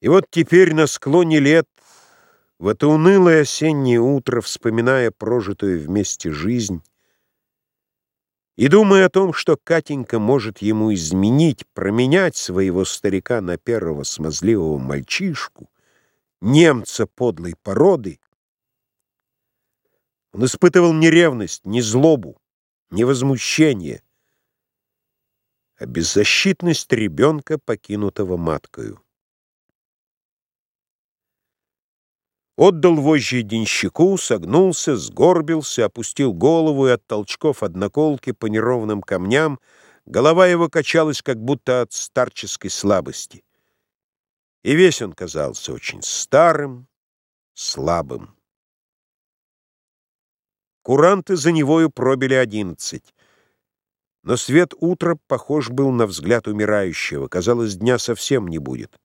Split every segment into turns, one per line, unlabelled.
И вот теперь на склоне лет, в это унылое осеннее утро, вспоминая прожитую вместе жизнь, и думая о том, что Катенька может ему изменить, променять своего старика на первого смазливого мальчишку, немца подлой породы, он испытывал не ревность, не злобу, не возмущение, а беззащитность ребенка, покинутого маткою. Отдал вожжи денщику, согнулся, сгорбился, опустил голову и от толчков одноколки по неровным камням голова его качалась, как будто от старческой слабости. И весь он казался очень старым, слабым. Куранты за невою пробили одиннадцать. Но свет утра похож был на взгляд умирающего. Казалось, дня совсем не будет.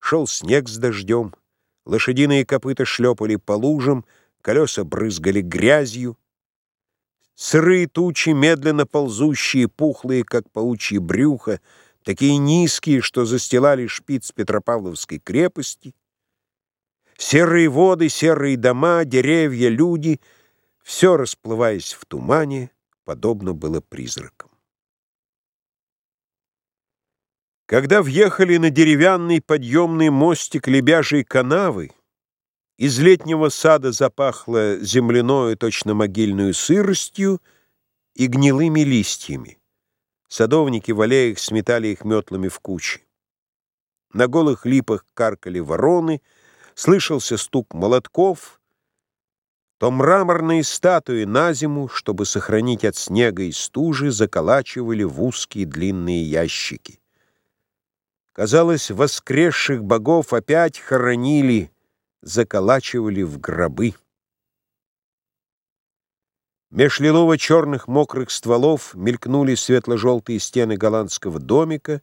Шел снег с дождем. Лошадиные копыта шлепали по лужам, колеса брызгали грязью. Сырые тучи, медленно ползущие, пухлые, как паучьи брюха, такие низкие, что застилали шпиц Петропавловской крепости. Серые воды, серые дома, деревья, люди — все, расплываясь в тумане, подобно было призракам. Когда въехали на деревянный подъемный мостик лебяжьей канавы, из летнего сада запахло земляною точно могильную сыростью и гнилыми листьями. Садовники в аллеях сметали их метлами в кучи. На голых липах каркали вороны, слышался стук молотков, то мраморные статуи на зиму, чтобы сохранить от снега и стужи, заколачивали в узкие длинные ящики. Казалось, воскресших богов опять хоронили, заколачивали в гробы. Меж лилово-черных мокрых стволов мелькнули светло-желтые стены голландского домика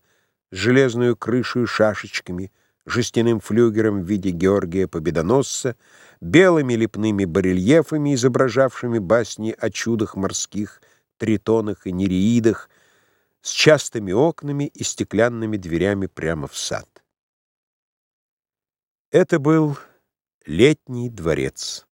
с железную крышу и шашечками, жестяным флюгером в виде Георгия Победоносца, белыми лепными барельефами, изображавшими басни о чудах морских, тритонах и нереидах, с частыми окнами и стеклянными дверями прямо в сад. Это был летний дворец.